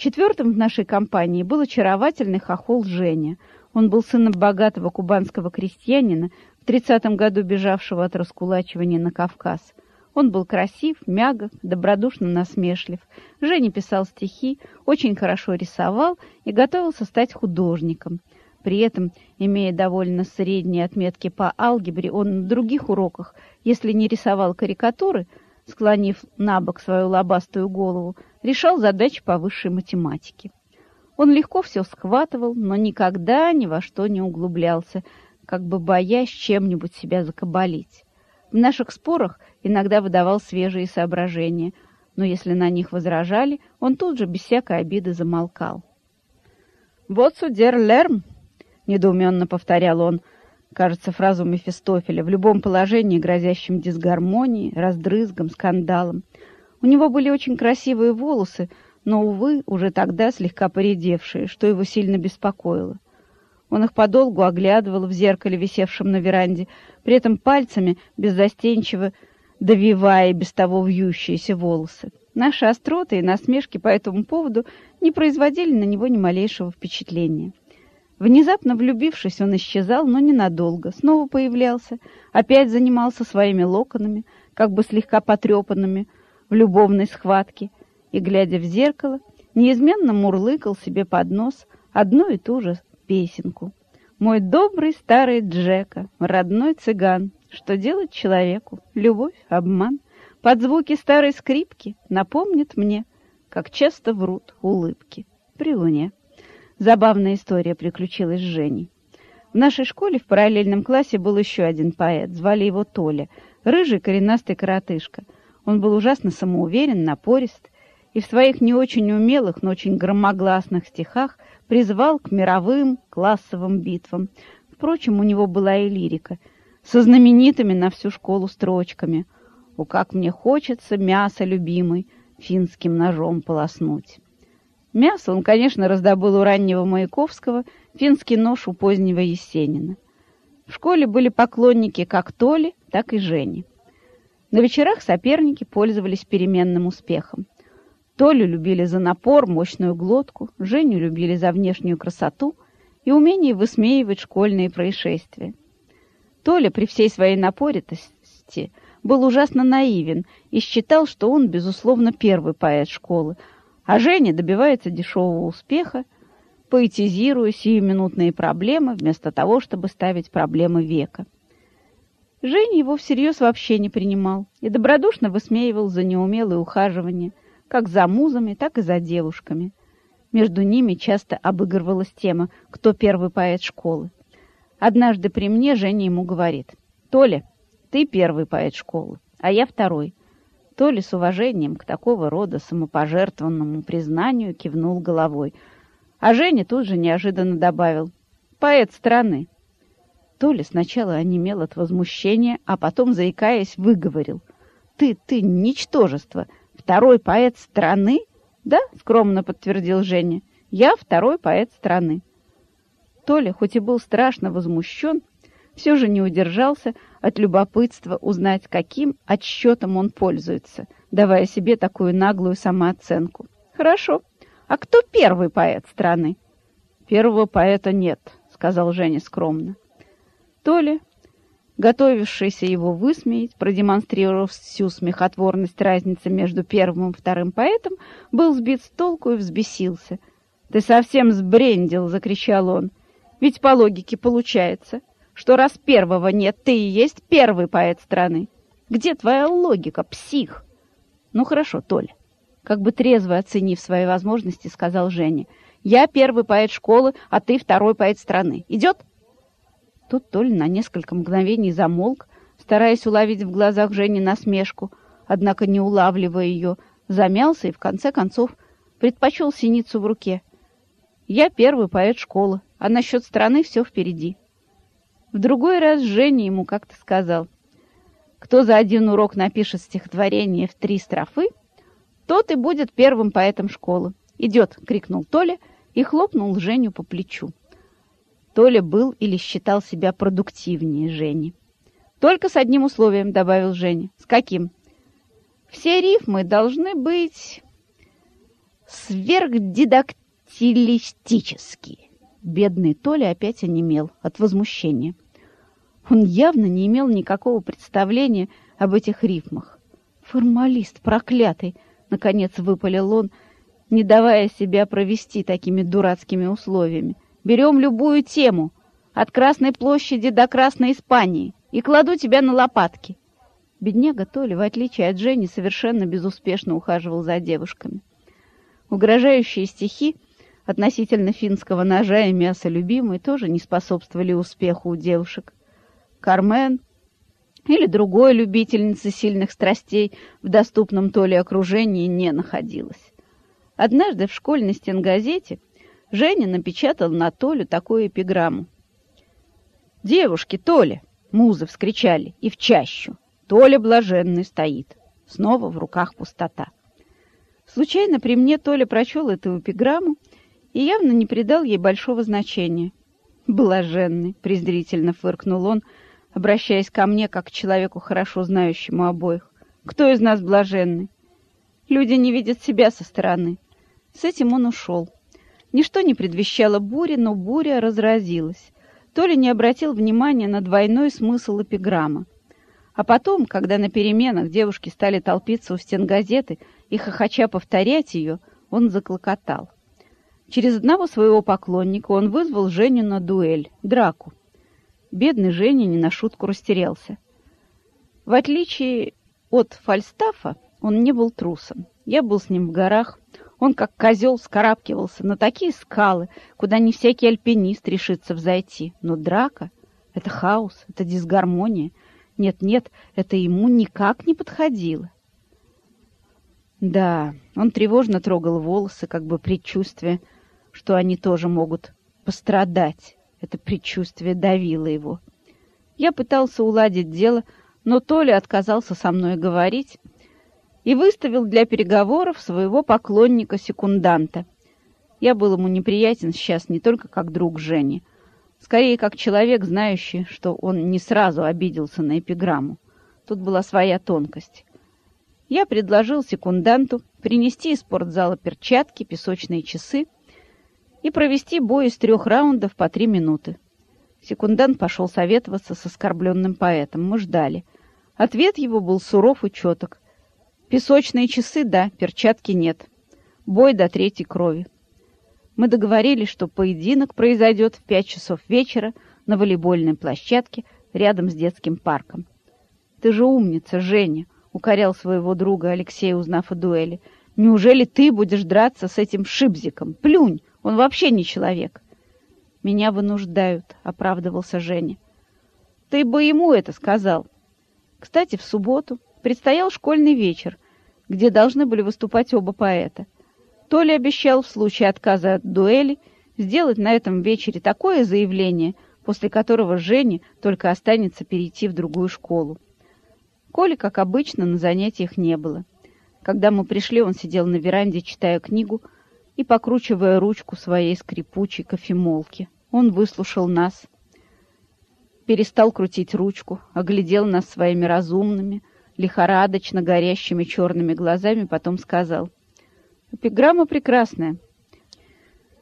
Четвертым в нашей компании был очаровательный хохол Женя. Он был сыном богатого кубанского крестьянина, в тридцатом году бежавшего от раскулачивания на Кавказ. Он был красив, мягок, добродушно насмешлив. Женя писал стихи, очень хорошо рисовал и готовился стать художником. При этом, имея довольно средние отметки по алгебре, он на других уроках, если не рисовал карикатуры, склонив на бок свою лобастую голову, решал задачи по высшей математике. Он легко все схватывал, но никогда ни во что не углублялся, как бы боясь чем-нибудь себя закабалить. В наших спорах иногда выдавал свежие соображения, но если на них возражали, он тут же без всякой обиды замолкал. «Вот судер Лерм!» — недоуменно повторял он, кажется, фразу Мефистофеля, в любом положении, грозящем дисгармонией, раздрызгом, скандалом. У него были очень красивые волосы, но, увы, уже тогда слегка поредевшие, что его сильно беспокоило. Он их подолгу оглядывал в зеркале, висевшем на веранде, при этом пальцами беззастенчиво довивая без того вьющиеся волосы. Наши остроты и насмешки по этому поводу не производили на него ни малейшего впечатления. Внезапно влюбившись, он исчезал, но ненадолго, снова появлялся, опять занимался своими локонами, как бы слегка потрепанными в любовной схватке, и, глядя в зеркало, неизменно мурлыкал себе под нос одну и ту же песенку. «Мой добрый старый Джека, родной цыган, что делать человеку? Любовь, обман. Под звуки старой скрипки напомнит мне, как часто врут улыбки при луне». Забавная история приключилась с Женей. В нашей школе в параллельном классе был еще один поэт, звали его Толя, рыжий коренастый коротышка. Он был ужасно самоуверен, напорист, и в своих не очень умелых, но очень громогласных стихах призвал к мировым классовым битвам. Впрочем, у него была и лирика, со знаменитыми на всю школу строчками «О, как мне хочется мясо любимый финским ножом полоснуть». Мясо он, конечно, раздобыл у раннего Маяковского, финский нож у позднего Есенина. В школе были поклонники как Толи, так и Жени. На вечерах соперники пользовались переменным успехом. Толю любили за напор, мощную глотку, Женю любили за внешнюю красоту и умение высмеивать школьные происшествия. Толя при всей своей напоритости был ужасно наивен и считал, что он, безусловно, первый поэт школы, а Женя добивается дешевого успеха, поэтизируя сиюминутные проблемы вместо того, чтобы ставить проблемы века. Женя его всерьез вообще не принимал и добродушно высмеивал за неумелое ухаживание – как за музами, так и за девушками. Между ними часто обыгрывалась тема «Кто первый поэт школы?». Однажды при мне Женя ему говорит «Толя, ты первый поэт школы, а я второй». Толя с уважением к такого рода самопожертвованному признанию кивнул головой, а Женя тут же неожиданно добавил «Поэт страны». Толя сначала онемел от возмущения, а потом, заикаясь, выговорил «Ты, ты, ничтожество!» Второй поэт страны? Да, скромно подтвердил Женя. Я второй поэт страны. Толя, хоть и был страшно возмущен, все же не удержался от любопытства узнать, каким отсчетом он пользуется, давая себе такую наглую самооценку. «Хорошо. А кто первый поэт страны?» «Первого поэта нет», — сказал Женя скромно. Толя готовившийся его высмеять, продемонстрировав всю смехотворность разницы между первым и вторым поэтом, был сбит с толку и взбесился. «Ты совсем сбрендил!» — закричал он. «Ведь по логике получается, что раз первого нет, ты и есть первый поэт страны. Где твоя логика, псих?» «Ну хорошо, Толя», — как бы трезво оценив свои возможности, сказал Женя. «Я первый поэт школы, а ты второй поэт страны. Идет?» Тут Толя на несколько мгновений замолк, стараясь уловить в глазах Жени насмешку, однако не улавливая ее, замялся и, в конце концов, предпочел синицу в руке. «Я первый поэт школы, а насчет страны все впереди». В другой раз Женя ему как-то сказал, «Кто за один урок напишет стихотворение в три строфы, тот и будет первым поэтом школы». «Идет!» — крикнул Толя и хлопнул Женю по плечу. Толя был или считал себя продуктивнее Жени. «Только с одним условием», — добавил Женя. «С каким?» «Все рифмы должны быть сверхдидактилистические. Бедный Толя опять онемел от возмущения. Он явно не имел никакого представления об этих рифмах. «Формалист проклятый!» — наконец выпалил он, не давая себя провести такими дурацкими условиями. «Берем любую тему, от Красной площади до Красной Испании, и кладу тебя на лопатки». Бедняга Толя, в отличие от Жени, совершенно безуспешно ухаживал за девушками. Угрожающие стихи относительно финского ножа и мяса любимой тоже не способствовали успеху у девушек. Кармен или другой любительницы сильных страстей в доступном то ли окружении не находилась. Однажды в школьной стенгазете Женя напечатал на Толю такую эпиграмму. «Девушки, Толя!» — музы вскричали, и в чащу. Толя блаженный стоит. Снова в руках пустота. Случайно при мне Толя прочел эту эпиграмму и явно не придал ей большого значения. «Блаженный!» — презрительно фыркнул он, обращаясь ко мне, как к человеку, хорошо знающему обоих. «Кто из нас блаженный?» Люди не видят себя со стороны. С этим он ушел. Ничто не предвещало бури, но буря разразилась. Толя не обратил внимания на двойной смысл эпиграммы. А потом, когда на переменах девушки стали толпиться у стен газеты и хохоча повторять ее, он заклокотал. Через одного своего поклонника он вызвал Женю на дуэль, драку. Бедный Женя не на шутку растерялся. В отличие от Фальстафа, он не был трусом. Я был с ним в горах. Он, как козел, скарабкивался на такие скалы, куда не всякий альпинист решится взойти. Но драка — это хаос, это дисгармония. Нет-нет, это ему никак не подходило. Да, он тревожно трогал волосы, как бы предчувствие, что они тоже могут пострадать. Это предчувствие давило его. Я пытался уладить дело, но Толя отказался со мной говорить и выставил для переговоров своего поклонника-секунданта. Я был ему неприятен сейчас не только как друг Жени, скорее как человек, знающий, что он не сразу обиделся на эпиграмму. Тут была своя тонкость. Я предложил секунданту принести из спортзала перчатки, песочные часы и провести бой из трех раундов по три минуты. Секундант пошел советоваться с оскорбленным поэтом. Мы ждали. Ответ его был суров и четок. Песочные часы — да, перчатки — нет. Бой до третьей крови. Мы договорились, что поединок произойдет в пять часов вечера на волейбольной площадке рядом с детским парком. «Ты же умница, Женя!» — укорял своего друга Алексей, узнав о дуэли. «Неужели ты будешь драться с этим шибзиком? Плюнь! Он вообще не человек. Меня вынуждают, оправдывался Женя. Ты бы ему это сказал. Кстати, в субботу предстоял школьный вечер, где должны были выступать оба поэта. Толя обещал в случае отказа от дуэли сделать на этом вечере такое заявление, после которого Жене только останется перейти в другую школу. Коли, как обычно, на занятиях не было. Когда мы пришли, он сидел на веранде, читая книгу, и покручивая ручку своей скрипучей кофемолки. Он выслушал нас, перестал крутить ручку, оглядел нас своими разумными, лихорадочно горящими черными глазами, потом сказал. «Эпиграмма прекрасная.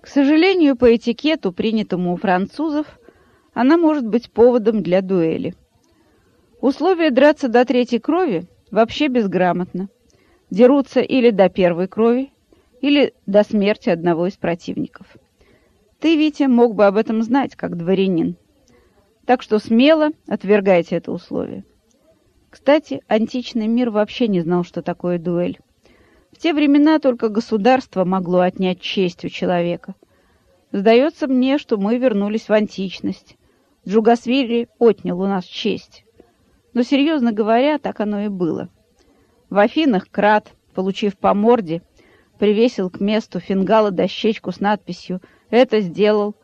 К сожалению, по этикету, принятому у французов, она может быть поводом для дуэли. Условие драться до третьей крови вообще безграмотно. Дерутся или до первой крови, или до смерти одного из противников. Ты, Витя, мог бы об этом знать, как дворянин. Так что смело отвергайте это условие. Кстати, античный мир вообще не знал, что такое дуэль. В те времена только государство могло отнять честь у человека. Сдается мне, что мы вернулись в античность. Джугасвили отнял у нас честь. Но, серьезно говоря, так оно и было. В Афинах Крат, получив по морде, привесил к месту фингала дощечку с надписью «Это сделал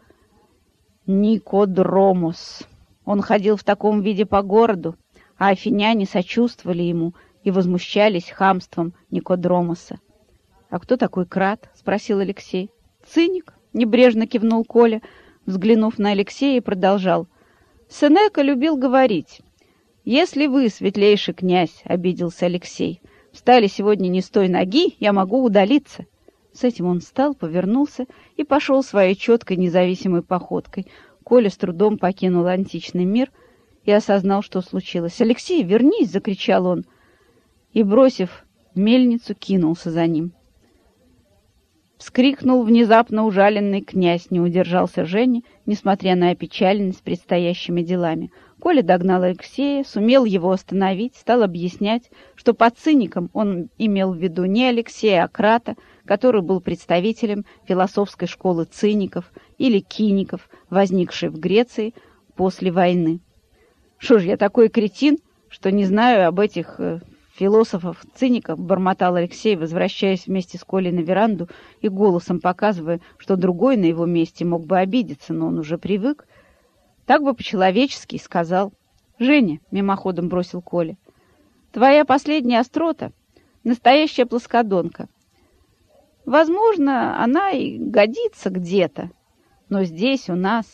Никодромос». Он ходил в таком виде по городу, а афиняне сочувствовали ему и возмущались хамством Никодромоса. «А кто такой Крат?» — спросил Алексей. «Циник», — небрежно кивнул Коля, взглянув на Алексея и продолжал. «Сенека любил говорить. Если вы, светлейший князь, — обиделся Алексей, — встали сегодня не с той ноги, я могу удалиться. С этим он встал, повернулся и пошел своей четкой независимой походкой. Коля с трудом покинул античный мир и осознал, что случилось. «Алексей, вернись!» — закричал он. И, бросив мельницу, кинулся за ним. Вскрикнул внезапно ужаленный князь, не удержался Женя, несмотря на опечаленность предстоящими делами. Коля догнал Алексея, сумел его остановить, стал объяснять, что под циником он имел в виду не Алексея, а Крата, который был представителем философской школы циников или киников, возникшей в Греции после войны. «Что ж, я такой кретин, что не знаю об этих э, философов-циников, бормотал Алексей, возвращаясь вместе с Колей на веранду и голосом показывая, что другой на его месте мог бы обидеться, но он уже привык. Так бы по-человечески сказал. «Женя», — мимоходом бросил Коля, — «твоя последняя острота — настоящая плоскодонка. Возможно, она и годится где-то, но здесь у нас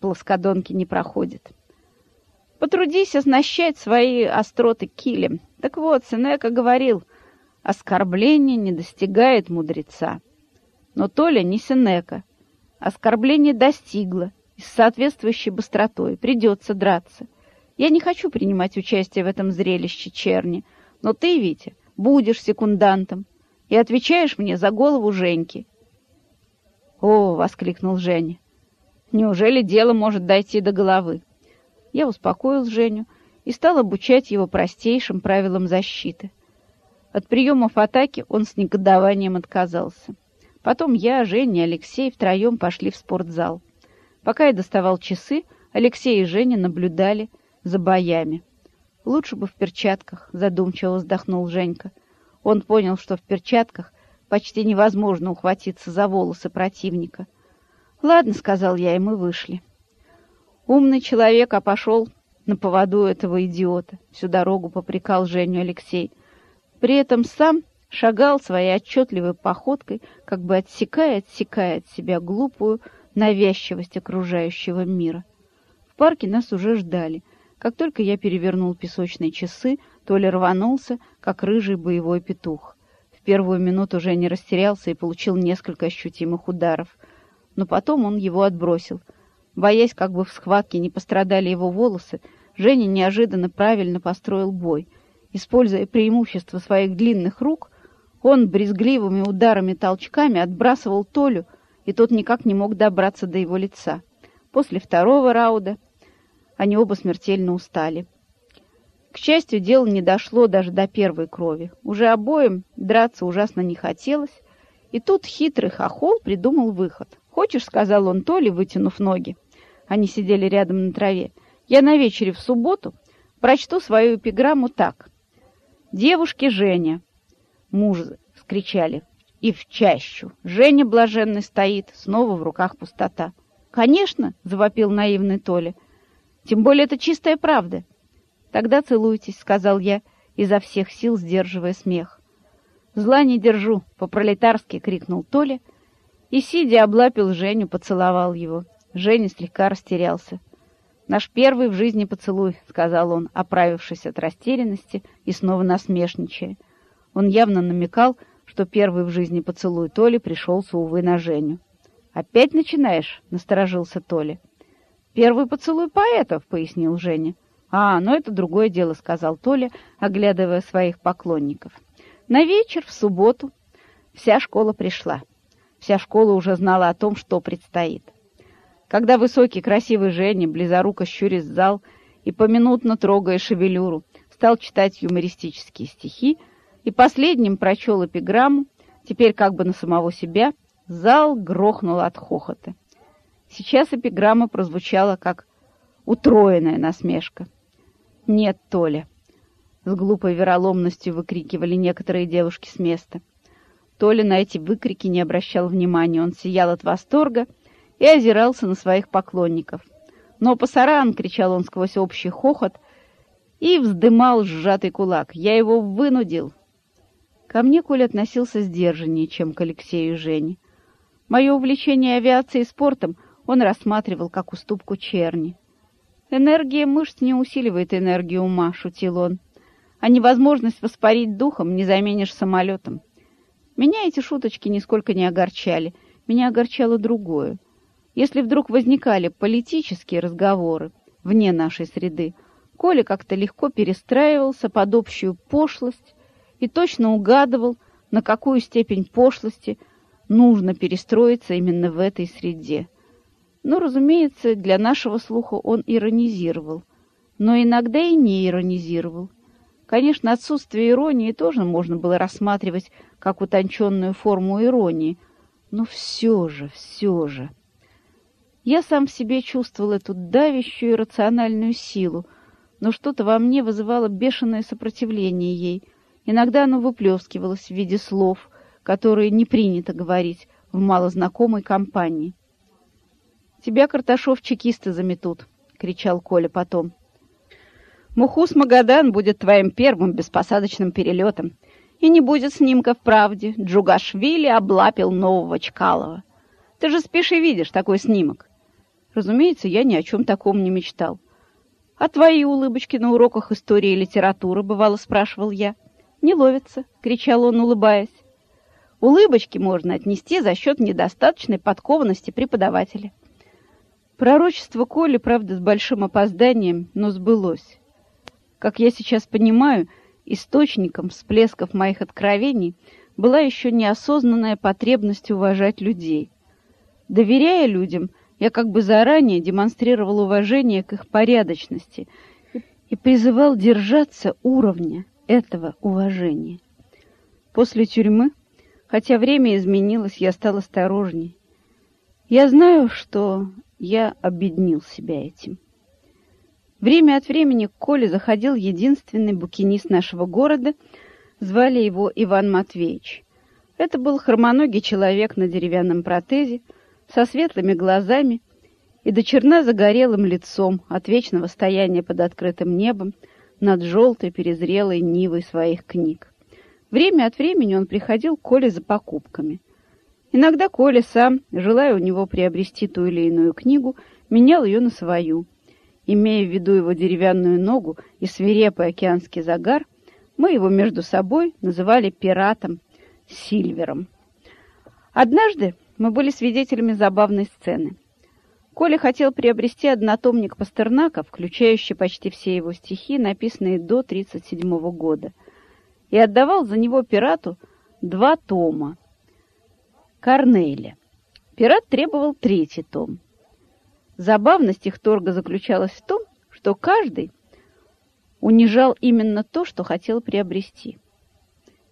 плоскодонки не проходят». Потрудись оснащать свои остроты килем. Так вот, Сенека говорил, оскорбление не достигает мудреца. Но Толя не Сенека. Оскорбление достигло, с соответствующей быстротой придется драться. Я не хочу принимать участие в этом зрелище черни, но ты, Витя, будешь секундантом и отвечаешь мне за голову Женьки. «О!» — воскликнул Женя. «Неужели дело может дойти до головы?» Я успокоил Женю и стал обучать его простейшим правилам защиты. От приемов атаки он с негодованием отказался. Потом я, Женя и Алексей втроем пошли в спортзал. Пока я доставал часы, Алексей и Женя наблюдали за боями. «Лучше бы в перчатках», — задумчиво вздохнул Женька. Он понял, что в перчатках почти невозможно ухватиться за волосы противника. «Ладно», — сказал я, и мы вышли. Умный человек, а пошел на поводу этого идиота. Всю дорогу попрекал Женю Алексей. При этом сам шагал своей отчетливой походкой, как бы отсекая-отсекая от себя глупую навязчивость окружающего мира. В парке нас уже ждали. Как только я перевернул песочные часы, Толя рванулся, как рыжий боевой петух. В первую минуту Женя растерялся и получил несколько ощутимых ударов. Но потом он его отбросил — Боясь, как бы в схватке не пострадали его волосы, Женя неожиданно правильно построил бой. Используя преимущество своих длинных рук, он брезгливыми ударами-толчками отбрасывал Толю, и тот никак не мог добраться до его лица. После второго раунда они оба смертельно устали. К счастью, дело не дошло даже до первой крови. Уже обоим драться ужасно не хотелось, и тут хитрый хохол придумал выход. «Хочешь, — сказал он Толе, вытянув ноги, — они сидели рядом на траве, — я на вечере в субботу прочту свою эпиграмму так. «Девушки Женя!» Муж вскричали. И в чащу. Женя блаженный стоит, снова в руках пустота. «Конечно!» — завопил наивный Толя. «Тем более это чистая правда». «Тогда целуйтесь», — сказал я, изо всех сил сдерживая смех. «Зла не держу!» — по-пролетарски крикнул Толя — и, сидя, облапил Женю, поцеловал его. Женя слегка растерялся. «Наш первый в жизни поцелуй», — сказал он, оправившись от растерянности и снова насмешничая. Он явно намекал, первый в жизни поцелуй Толи пришелся, увы, на Женю. «Опять начинаешь?» — насторожился Толя. «Первый поцелуй поэтов», — пояснил Женя. «А, ну это другое дело», — сказал Толя, оглядывая своих поклонников. На вечер, в субботу, вся школа пришла. Вся школа уже знала о том, что предстоит. Когда высокий, красивый Женя, близоруко щурясь зал и поминутно трогая шевелюру, стал читать юмористические стихи и последним прочел эпиграмму, теперь как бы на самого себя, зал грохнул от хохота. Сейчас эпиграмма прозвучала как утроенная насмешка. «Нет, Толя!» — с глупой вероломностью выкрикивали некоторые девушки с места. Толя на эти выкрики не обращал внимания. Он сиял от восторга и озирался на своих поклонников. «Но пасаран!» — кричал он сквозь общий хохот и вздымал сжатый кулак. «Я его вынудил!» Ко мне Коля относился сдержаннее, чем к Алексею и Жене. Мое увлечение авиацией и спортом он рассматривал как уступку черни. «Энергия мышц не усиливает энергию ума», — шутил он. «А невозможность воспарить духом не заменишь самолетом. Меня эти шуточки нисколько не огорчали. Меня огорчало другое. Если вдруг возникали политические разговоры вне нашей среды, Коля как-то легко перестраивался под общую пошлость и точно угадывал, на какую степень пошлости нужно перестроиться именно в этой среде. Но, разумеется, для нашего слуха он иронизировал, но иногда и не иронизировал. Конечно, отсутствие иронии тоже можно было рассматривать как утонченную форму иронии, но все же, все же. Я сам в себе чувствовал эту давящую рациональную силу, но что-то во мне вызывало бешеное сопротивление ей. Иногда оно выплескивалось в виде слов, которые не принято говорить в малознакомой компании. «Тебя, Карташов, чекисты заметут!» — кричал Коля потом. Мухус-Магадан будет твоим первым беспосадочным перелетом. И не будет снимка в правде. Джугашвили облапил нового Чкалова. Ты же спишь и видишь такой снимок. Разумеется, я ни о чем таком не мечтал. А твои улыбочки на уроках истории и литературы, бывало, спрашивал я. Не ловится, кричал он, улыбаясь. Улыбочки можно отнести за счет недостаточной подкованности преподавателя. Пророчество Коли, правда, с большим опозданием, но сбылось. Как я сейчас понимаю, источником всплесков моих откровений была еще неосознанная потребность уважать людей. Доверяя людям, я как бы заранее демонстрировал уважение к их порядочности и призывал держаться уровня этого уважения. После тюрьмы, хотя время изменилось, я стал осторожней. Я знаю, что я обеднил себя этим. Время от времени к Коле заходил единственный букинист нашего города, звали его Иван Матвеевич. Это был хромоногий человек на деревянном протезе, со светлыми глазами и до черна загорелым лицом от вечного стояния под открытым небом над желтой перезрелой нивой своих книг. Время от времени он приходил к Коле за покупками. Иногда Коля сам, желая у него приобрести ту или иную книгу, менял ее на свою – Имея в виду его деревянную ногу и свирепый океанский загар, мы его между собой называли пиратом Сильвером. Однажды мы были свидетелями забавной сцены. Коля хотел приобрести однотомник Пастернака, включающий почти все его стихи, написанные до 1937 года, и отдавал за него пирату два тома Корнеля. Пират требовал третий том — Забавность их торга заключалась в том, что каждый унижал именно то, что хотел приобрести.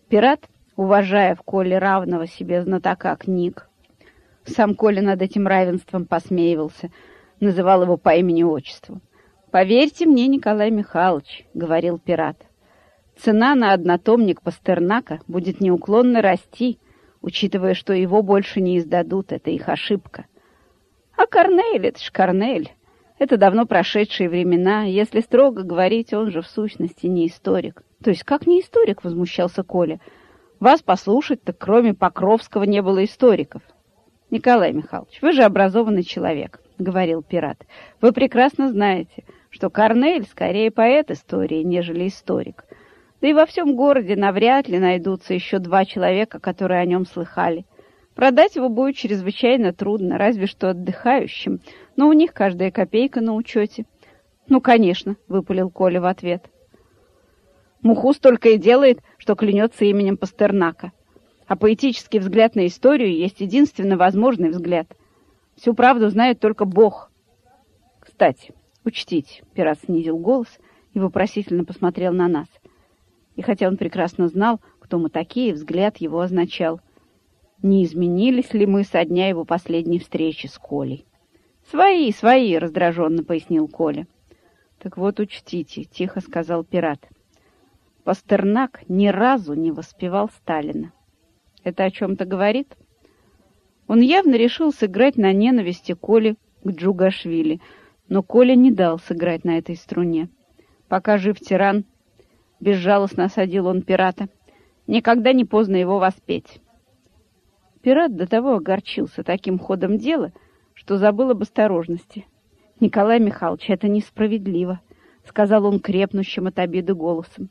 Пират, уважая в Коле равного себе знатока книг, сам Коля над этим равенством посмеивался, называл его по имени-отчеству. «Поверьте мне, Николай Михайлович», — говорил пират, «цена на однотомник Пастернака будет неуклонно расти, учитывая, что его больше не издадут, это их ошибка». А Корнель — это ж Корнель. Это давно прошедшие времена. Если строго говорить, он же в сущности не историк. То есть как не историк, возмущался Коля. Вас послушать, так кроме Покровского не было историков. Николай Михайлович, вы же образованный человек, говорил пират. Вы прекрасно знаете, что Корнель скорее поэт истории, нежели историк. Да и во всем городе навряд ли найдутся еще два человека, которые о нем слыхали. Продать его будет чрезвычайно трудно, разве что отдыхающим, но у них каждая копейка на учете. «Ну, конечно», — выпалил Коля в ответ. Мухус только и делает, что клянется именем Пастернака. А поэтический взгляд на историю есть единственно возможный взгляд. Всю правду знает только Бог. Кстати, учтите, пират снизил голос и вопросительно посмотрел на нас. И хотя он прекрасно знал, кто мы такие, взгляд его означал не изменились ли мы со дня его последней встречи с Колей. «Свои, свои!» — раздраженно пояснил Коля. «Так вот учтите», — тихо сказал пират. Пастернак ни разу не воспевал Сталина. Это о чем-то говорит? Он явно решил сыграть на ненависти Коли к Джугашвили, но Коля не дал сыграть на этой струне. Пока жив тиран, безжалостно осадил он пирата, никогда не поздно его воспеть. Пират до того огорчился таким ходом дела, что забыл об осторожности. «Николай Михайлович, это несправедливо», — сказал он крепнущим от обиды голосом.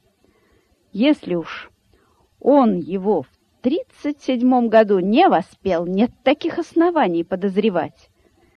«Если уж он его в 37 году не воспел, нет таких оснований подозревать.